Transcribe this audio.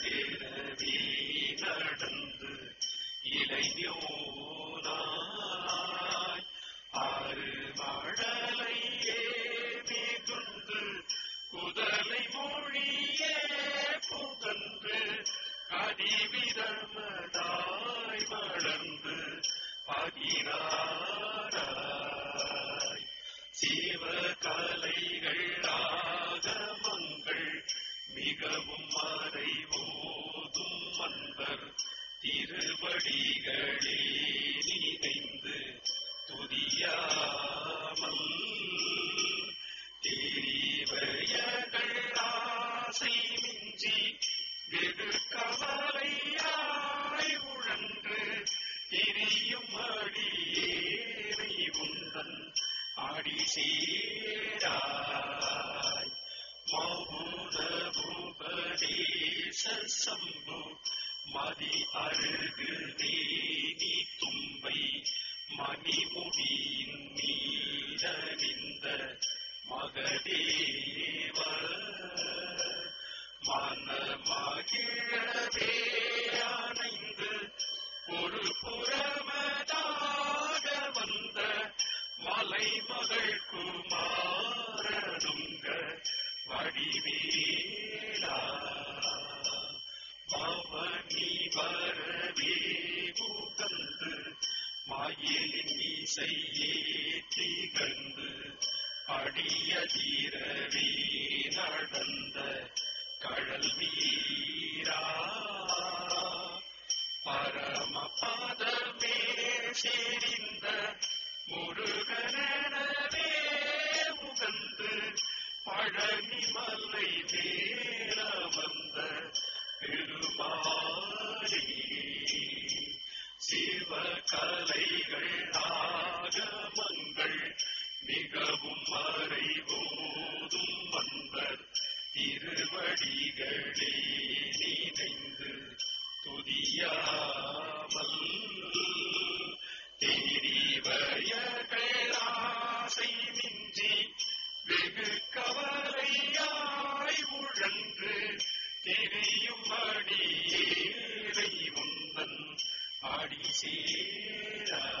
பிறவி கடந்து இளையோனாய் ஆறு மழலை ஏதி துண்டு குதலை மொழியே புகன்று கதிவிதமதாய் வளர்ந்து பகிராராய் சிவகலைகள் ஆகமங்கள் மிகவும் மறைவோம் அடி சேராய் மௌன உபதேச மதி அருகு தேதி தும்பை மணிமுடியின் நீரணிந்த மகதேவ. மனமகிழவே வடிவேலா பவனி வரவே புகந்து நடந்த கழல் வீரா பழனி மலை நேர வந்த திருமாரி சிவகலைகள் ஆகமங்கள் மிகவும் மறைவோதும் வந்தர். திருவடிகளே நினைந்து துதியா சேரை உந்தன் ஆடி சேரா.